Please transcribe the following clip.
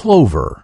clover.